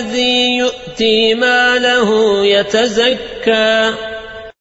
الذي يؤتي ماله يتزكى.